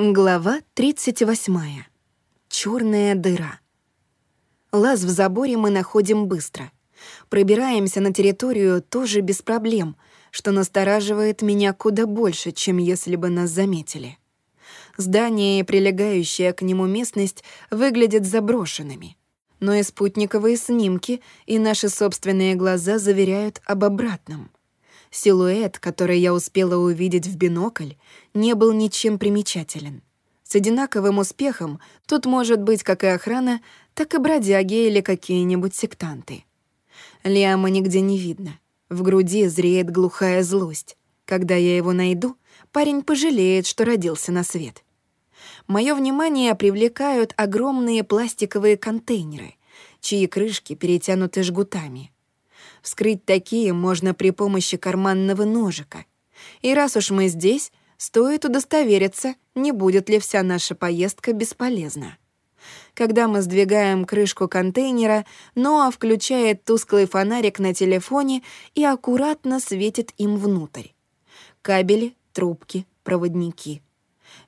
Глава 38. Черная дыра. Лаз в заборе мы находим быстро. Пробираемся на территорию тоже без проблем, что настораживает меня куда больше, чем если бы нас заметили. Здание и прилегающая к нему местность выглядят заброшенными. Но и спутниковые снимки, и наши собственные глаза заверяют об обратном — Силуэт, который я успела увидеть в бинокль, не был ничем примечателен. С одинаковым успехом тут может быть как и охрана, так и бродяги или какие-нибудь сектанты. Лиама нигде не видно. В груди зреет глухая злость. Когда я его найду, парень пожалеет, что родился на свет. Моё внимание привлекают огромные пластиковые контейнеры, чьи крышки перетянуты жгутами — Вскрыть такие можно при помощи карманного ножика. И раз уж мы здесь, стоит удостовериться, не будет ли вся наша поездка бесполезна. Когда мы сдвигаем крышку контейнера, Ноа включает тусклый фонарик на телефоне и аккуратно светит им внутрь. Кабели, трубки, проводники.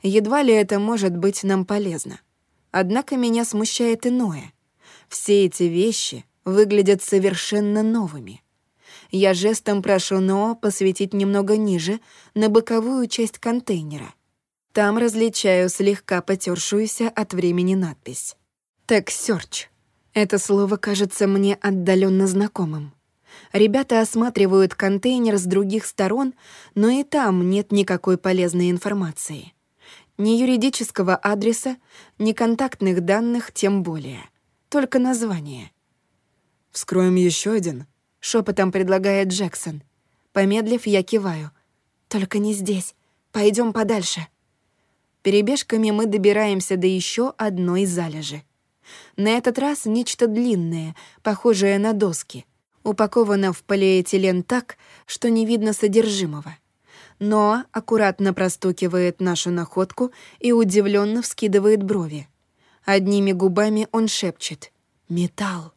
Едва ли это может быть нам полезно. Однако меня смущает иное. Все эти вещи выглядят совершенно новыми. Я жестом прошу Ноа посветить немного ниже, на боковую часть контейнера. Там различаю слегка потершуюся от времени надпись. «Тексерч». Это слово кажется мне отдаленно знакомым. Ребята осматривают контейнер с других сторон, но и там нет никакой полезной информации. Ни юридического адреса, ни контактных данных тем более. Только название — «Вскроем еще один?» — шепотом предлагает Джексон. Помедлив, я киваю. «Только не здесь. Пойдем подальше». Перебежками мы добираемся до еще одной залежи. На этот раз нечто длинное, похожее на доски, упаковано в полиэтилен так, что не видно содержимого. Но аккуратно простукивает нашу находку и удивленно вскидывает брови. Одними губами он шепчет «Металл».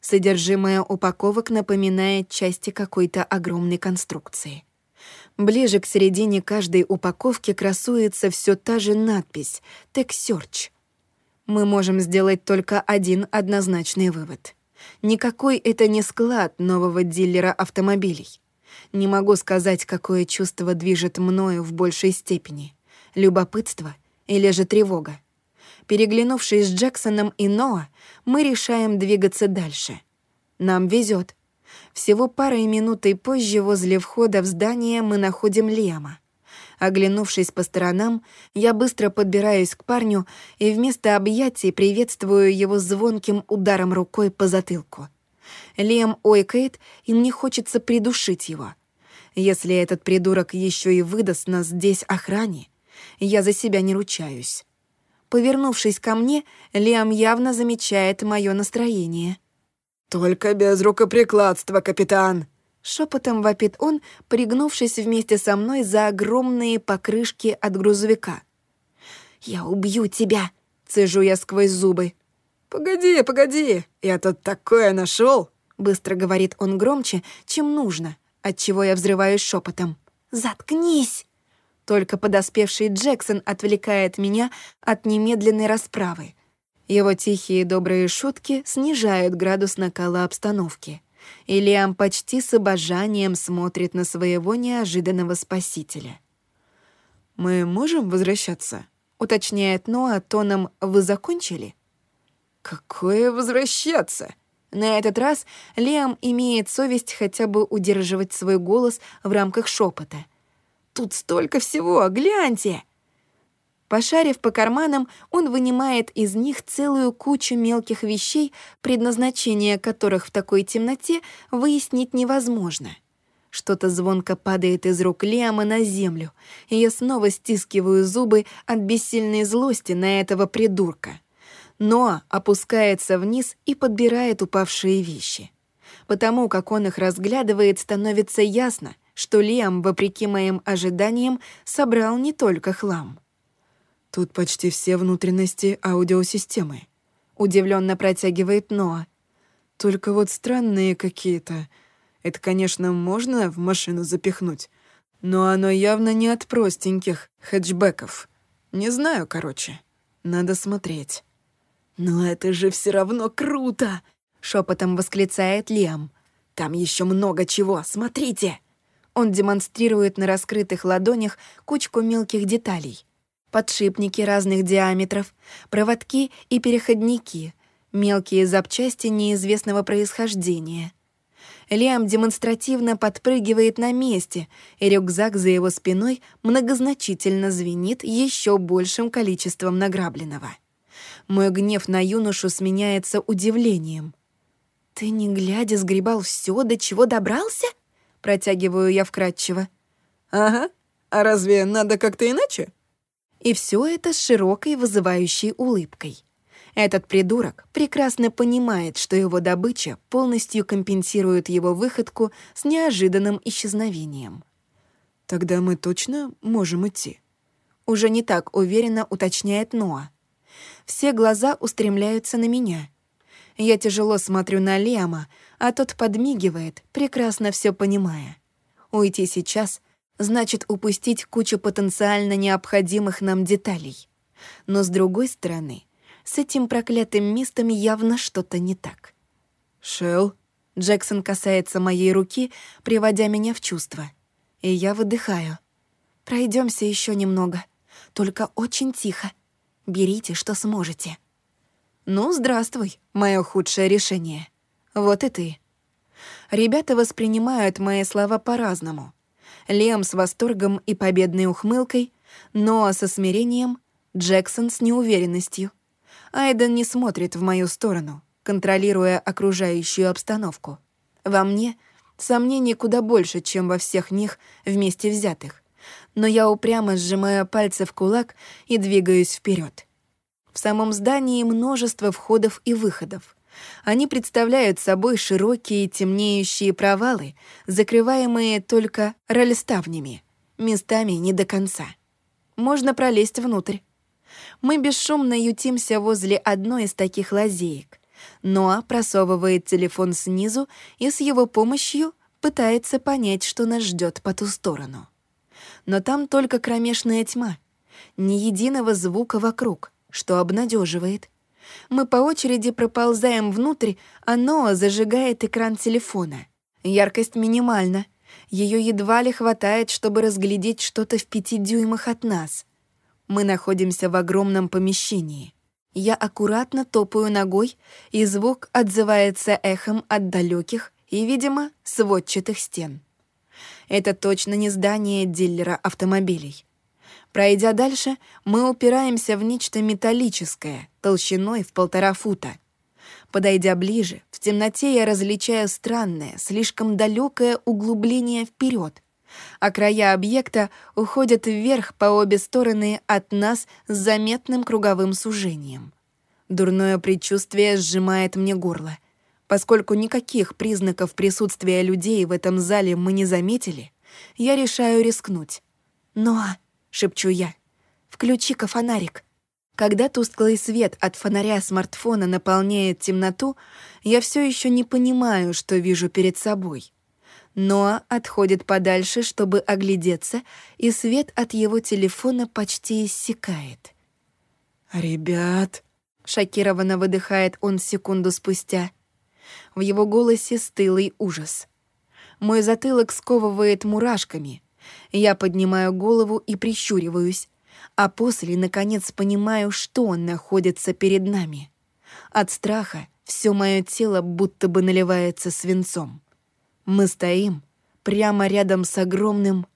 Содержимое упаковок напоминает части какой-то огромной конструкции. Ближе к середине каждой упаковки красуется все та же надпись «Тексерч». Мы можем сделать только один однозначный вывод. Никакой это не склад нового дилера автомобилей. Не могу сказать, какое чувство движет мною в большей степени. Любопытство или же тревога. Переглянувшись с Джексоном и Ноа, мы решаем двигаться дальше. Нам везет. Всего парой минутой позже возле входа в здание мы находим Лема. Оглянувшись по сторонам, я быстро подбираюсь к парню и вместо объятий приветствую его звонким ударом рукой по затылку. Лем ойкает, и мне хочется придушить его. Если этот придурок еще и выдаст нас здесь охране, я за себя не ручаюсь. Повернувшись ко мне, Лиам явно замечает мое настроение. «Только без рукоприкладства, капитан!» Шепотом вопит он, пригнувшись вместе со мной за огромные покрышки от грузовика. «Я убью тебя!» — цежу я сквозь зубы. «Погоди, погоди, я тут такое нашел! Быстро говорит он громче, чем нужно, отчего я взрываюсь шепотом. «Заткнись!» Только подоспевший Джексон отвлекает меня от немедленной расправы. Его тихие добрые шутки снижают градус накала обстановки. И Лиам почти с обожанием смотрит на своего неожиданного спасителя. «Мы можем возвращаться?» — уточняет Ноа тоном «Вы закончили?» «Какое возвращаться?» На этот раз Лиам имеет совесть хотя бы удерживать свой голос в рамках шепота — Тут столько всего, гляньте!» Пошарив по карманам, он вынимает из них целую кучу мелких вещей, предназначение которых в такой темноте выяснить невозможно. Что-то звонко падает из рук Лиама на землю, и я снова стискиваю зубы от бессильной злости на этого придурка. Но опускается вниз и подбирает упавшие вещи. Потому как он их разглядывает, становится ясно, что Лиам, вопреки моим ожиданиям, собрал не только хлам. «Тут почти все внутренности аудиосистемы», — удивленно протягивает Ноа. «Только вот странные какие-то. Это, конечно, можно в машину запихнуть, но оно явно не от простеньких хэтчбеков». Не знаю, короче. Надо смотреть. «Но это же все равно круто!» — шепотом восклицает Лиам. «Там еще много чего, смотрите!» Он демонстрирует на раскрытых ладонях кучку мелких деталей. Подшипники разных диаметров, проводки и переходники, мелкие запчасти неизвестного происхождения. Лиам демонстративно подпрыгивает на месте, и рюкзак за его спиной многозначительно звенит еще большим количеством награбленного. Мой гнев на юношу сменяется удивлением. «Ты, не глядя, сгребал все, до чего добрался?» Протягиваю я вкратчиво. «Ага. А разве надо как-то иначе?» И все это с широкой вызывающей улыбкой. Этот придурок прекрасно понимает, что его добыча полностью компенсирует его выходку с неожиданным исчезновением. «Тогда мы точно можем идти?» Уже не так уверенно уточняет Ноа. Все глаза устремляются на меня. Я тяжело смотрю на Лема, а тот подмигивает, прекрасно все понимая. Уйти сейчас значит упустить кучу потенциально необходимых нам деталей. Но с другой стороны, с этим проклятым местом явно что-то не так. «Шелл?» Джексон касается моей руки, приводя меня в чувство. И я выдыхаю. Пройдемся еще немного, только очень тихо. Берите, что сможете. Ну, здравствуй, мое худшее решение. Вот и ты. Ребята воспринимают мои слова по-разному. Лем с восторгом и победной ухмылкой, но со смирением, Джексон с неуверенностью. Айден не смотрит в мою сторону, контролируя окружающую обстановку. Во мне сомнений куда больше, чем во всех них вместе взятых но я упрямо сжимаю пальцы в кулак и двигаюсь вперед. Самом здании множество входов и выходов. Они представляют собой широкие темнеющие провалы, закрываемые только рольставнями, местами не до конца. Можно пролезть внутрь. Мы бесшумно ютимся возле одной из таких лазеек. Ноа просовывает телефон снизу и с его помощью пытается понять, что нас ждет по ту сторону но там только кромешная тьма. Ни единого звука вокруг, что обнадеживает. Мы по очереди проползаем внутрь, а Ноа зажигает экран телефона. Яркость минимальна. Ее едва ли хватает, чтобы разглядеть что-то в пяти дюймах от нас. Мы находимся в огромном помещении. Я аккуратно топаю ногой, и звук отзывается эхом от далеких и, видимо, сводчатых стен. Это точно не здание дилера автомобилей. Пройдя дальше, мы упираемся в нечто металлическое, толщиной в полтора фута. Подойдя ближе, в темноте я различаю странное, слишком далекое углубление вперед, а края объекта уходят вверх по обе стороны от нас с заметным круговым сужением. Дурное предчувствие сжимает мне горло — Поскольку никаких признаков присутствия людей в этом зале мы не заметили, я решаю рискнуть. «Ноа», — шепчу я, — «включи-ка фонарик». Когда тусклый свет от фонаря смартфона наполняет темноту, я все еще не понимаю, что вижу перед собой. Ноа отходит подальше, чтобы оглядеться, и свет от его телефона почти иссякает. «Ребят», — шокированно выдыхает он секунду спустя, в его голосе стылый ужас. Мой затылок сковывает мурашками. Я поднимаю голову и прищуриваюсь, а после, наконец, понимаю, что он находится перед нами. От страха все мое тело будто бы наливается свинцом. Мы стоим прямо рядом с огромным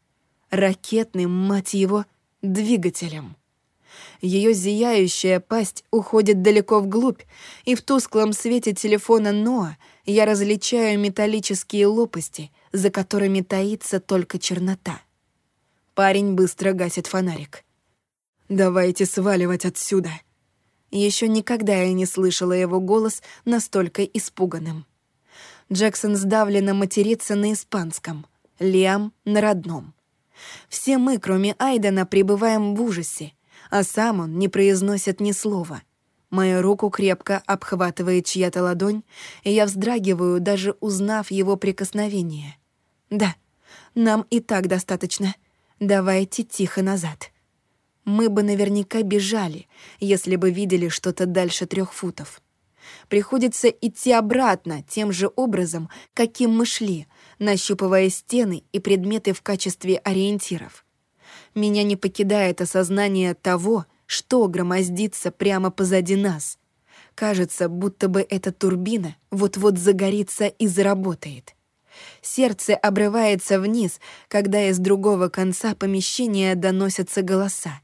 ракетным, мать его, двигателем. Ее зияющая пасть уходит далеко вглубь, и в тусклом свете телефона Ноа я различаю металлические лопасти, за которыми таится только чернота. Парень быстро гасит фонарик. «Давайте сваливать отсюда!» Еще никогда я не слышала его голос настолько испуганным. Джексон сдавленно матерится на испанском, Лиам — на родном. Все мы, кроме Айдена, пребываем в ужасе, а сам он не произносит ни слова. Мою руку крепко обхватывает чья-то ладонь, и я вздрагиваю, даже узнав его прикосновение. «Да, нам и так достаточно. Давайте тихо назад». Мы бы наверняка бежали, если бы видели что-то дальше трех футов. Приходится идти обратно тем же образом, каким мы шли, нащупывая стены и предметы в качестве ориентиров. Меня не покидает осознание того, что громоздится прямо позади нас. Кажется, будто бы эта турбина вот-вот загорится и заработает. Сердце обрывается вниз, когда из другого конца помещения доносятся голоса.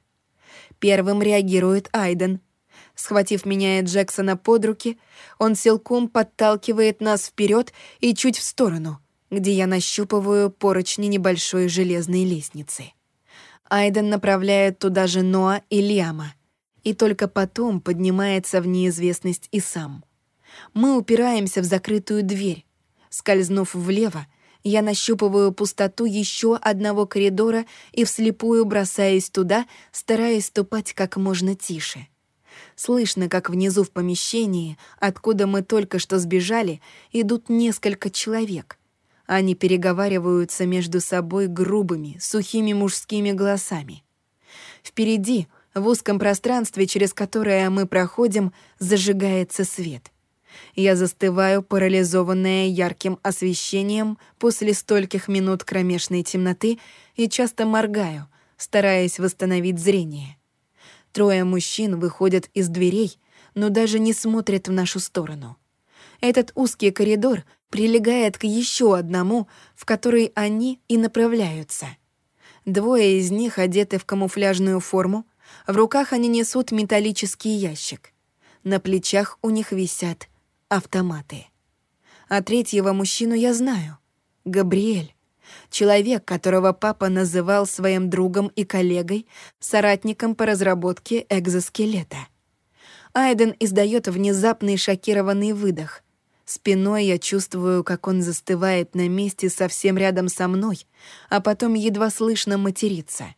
Первым реагирует Айден. Схватив меня и Джексона под руки, он силком подталкивает нас вперед и чуть в сторону, где я нащупываю поручни небольшой железной лестницы. Айден направляет туда же Ноа и Лиама, и только потом поднимается в неизвестность и сам. Мы упираемся в закрытую дверь. Скользнув влево, я нащупываю пустоту еще одного коридора и вслепую бросаюсь туда, стараясь ступать как можно тише. Слышно, как внизу в помещении, откуда мы только что сбежали, идут несколько человек. Они переговариваются между собой грубыми, сухими мужскими голосами. Впереди, в узком пространстве, через которое мы проходим, зажигается свет — я застываю, парализованная ярким освещением после стольких минут кромешной темноты и часто моргаю, стараясь восстановить зрение. Трое мужчин выходят из дверей, но даже не смотрят в нашу сторону. Этот узкий коридор прилегает к еще одному, в который они и направляются. Двое из них одеты в камуфляжную форму, в руках они несут металлический ящик. На плечах у них висят автоматы. А третьего мужчину я знаю. Габриэль. Человек, которого папа называл своим другом и коллегой, соратником по разработке экзоскелета. Айден издает внезапный шокированный выдох. Спиной я чувствую, как он застывает на месте совсем рядом со мной, а потом едва слышно матерится.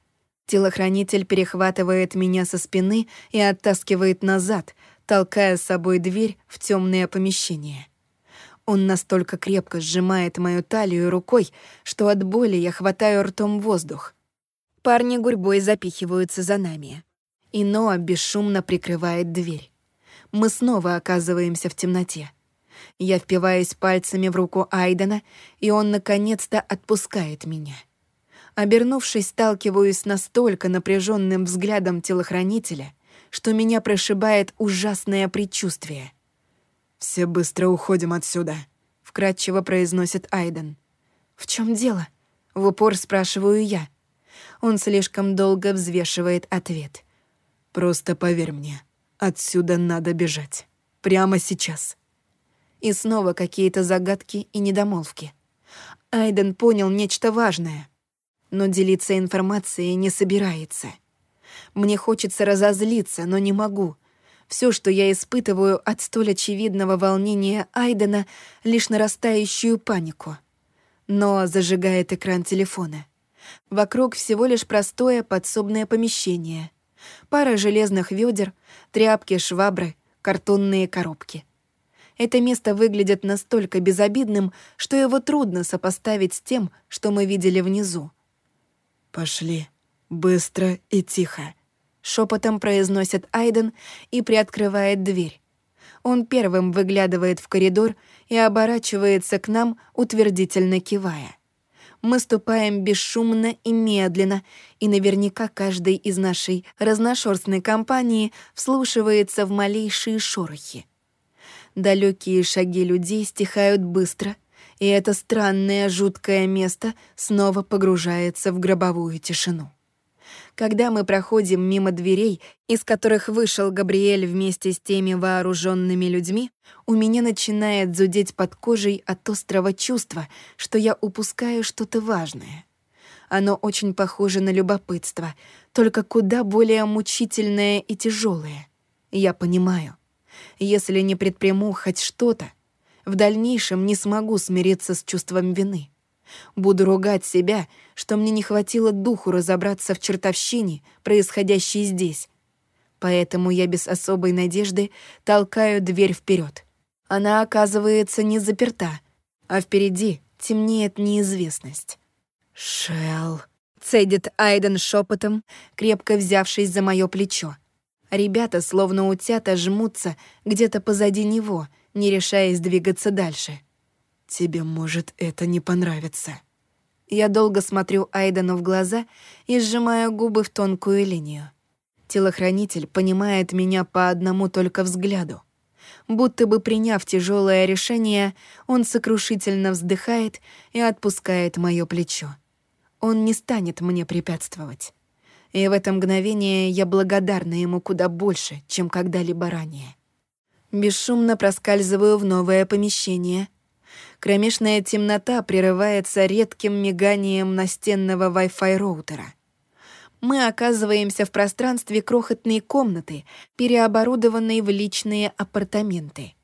Телохранитель перехватывает меня со спины и оттаскивает назад, толкая с собой дверь в темное помещение. Он настолько крепко сжимает мою талию рукой, что от боли я хватаю ртом воздух. Парни гурьбой запихиваются за нами. И Ноа бесшумно прикрывает дверь. Мы снова оказываемся в темноте. Я впиваюсь пальцами в руку Айдена, и он наконец-то отпускает меня. Обернувшись, сталкиваюсь настолько напряженным взглядом телохранителя, что меня прошибает ужасное предчувствие. «Все быстро уходим отсюда», — вкратчиво произносит Айден. «В чем дело?» — в упор спрашиваю я. Он слишком долго взвешивает ответ. «Просто поверь мне, отсюда надо бежать. Прямо сейчас». И снова какие-то загадки и недомолвки. Айден понял нечто важное, но делиться информацией не собирается — мне хочется разозлиться, но не могу. Все, что я испытываю от столь очевидного волнения Айдена, лишь нарастающую панику. Но зажигает экран телефона. Вокруг всего лишь простое подсобное помещение. Пара железных ведер, тряпки, швабры, картонные коробки. Это место выглядит настолько безобидным, что его трудно сопоставить с тем, что мы видели внизу. «Пошли», «Быстро и тихо», — шепотом произносит Айден и приоткрывает дверь. Он первым выглядывает в коридор и оборачивается к нам, утвердительно кивая. Мы ступаем бесшумно и медленно, и наверняка каждый из нашей разношерстной компании вслушивается в малейшие шорохи. Далекие шаги людей стихают быстро, и это странное жуткое место снова погружается в гробовую тишину. Когда мы проходим мимо дверей, из которых вышел Габриэль вместе с теми вооруженными людьми, у меня начинает зудеть под кожей от острого чувства, что я упускаю что-то важное. Оно очень похоже на любопытство, только куда более мучительное и тяжелое. Я понимаю, если не предприму хоть что-то, в дальнейшем не смогу смириться с чувством вины. Буду ругать себя, что мне не хватило духу разобраться в чертовщине, происходящей здесь. Поэтому я без особой надежды толкаю дверь вперед. Она оказывается не заперта, а впереди темнеет неизвестность. «Шелл», — Цедит Айден шепотом, крепко взявшись за мое плечо. Ребята, словно утята, жмутся где-то позади него, не решаясь двигаться дальше. «Тебе может это не понравиться». Я долго смотрю Айдену в глаза и сжимаю губы в тонкую линию. Телохранитель понимает меня по одному только взгляду. Будто бы приняв тяжелое решение, он сокрушительно вздыхает и отпускает мое плечо. Он не станет мне препятствовать. И в это мгновение я благодарна ему куда больше, чем когда-либо ранее. Бесшумно проскальзываю в новое помещение. Кромешная темнота прерывается редким миганием настенного Wi-Fi роутера. Мы оказываемся в пространстве крохотной комнаты, переоборудованной в личные апартаменты.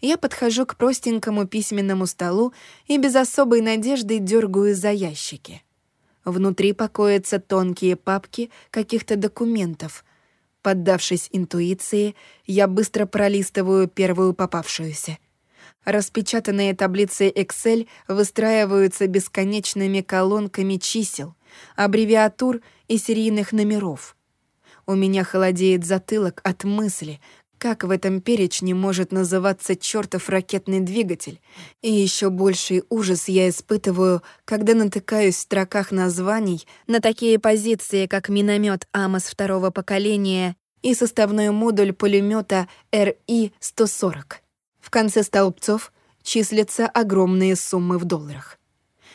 Я подхожу к простенькому письменному столу и без особой надежды дергаю за ящики. Внутри покоятся тонкие папки каких-то документов. Поддавшись интуиции, я быстро пролистываю первую попавшуюся. Распечатанные таблицы Excel выстраиваются бесконечными колонками чисел, аббревиатур и серийных номеров. У меня холодеет затылок от мысли, как в этом перечне может называться чертов ракетный двигатель? И еще больший ужас я испытываю, когда натыкаюсь в строках названий на такие позиции, как миномет АМОС второго поколения и составной модуль пулемета РИ-140. В конце столбцов числятся огромные суммы в долларах.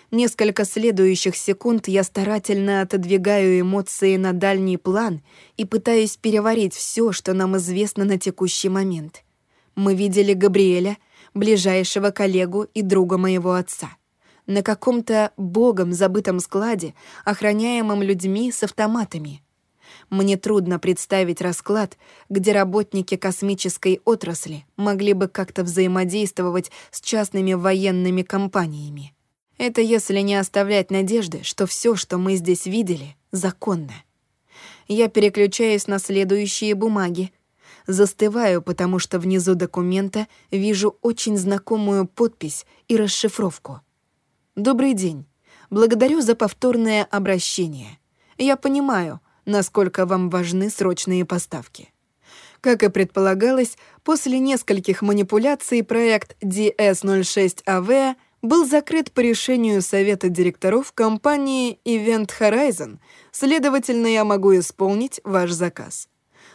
Несколько следующих секунд я старательно отодвигаю эмоции на дальний план и пытаюсь переварить все, что нам известно на текущий момент. Мы видели Габриэля, ближайшего коллегу и друга моего отца, на каком-то богом забытом складе, охраняемом людьми с автоматами. Мне трудно представить расклад, где работники космической отрасли могли бы как-то взаимодействовать с частными военными компаниями. Это если не оставлять надежды, что все, что мы здесь видели, законно. Я переключаюсь на следующие бумаги. Застываю, потому что внизу документа вижу очень знакомую подпись и расшифровку. «Добрый день. Благодарю за повторное обращение. Я понимаю, насколько вам важны срочные поставки». Как и предполагалось, после нескольких манипуляций проект DS06AV был закрыт по решению совета директоров компании Event Horizon, следовательно, я могу исполнить ваш заказ.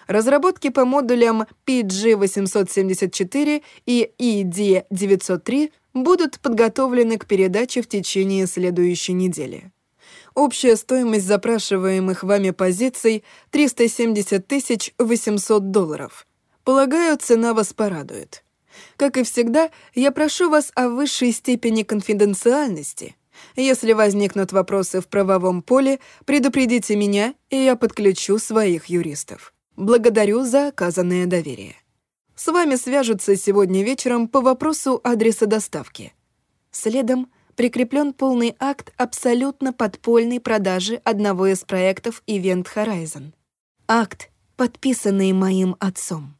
Разработки по модулям PG-874 и ED-903 будут подготовлены к передаче в течение следующей недели. Общая стоимость запрашиваемых вами позиций — 370 800 долларов. Полагаю, цена вас порадует. Как и всегда, я прошу вас о высшей степени конфиденциальности. Если возникнут вопросы в правовом поле, предупредите меня, и я подключу своих юристов. Благодарю за оказанное доверие. С вами свяжутся сегодня вечером по вопросу адреса доставки. Следом прикреплен полный акт абсолютно подпольной продажи одного из проектов Event Horizon. Акт, подписанный моим отцом.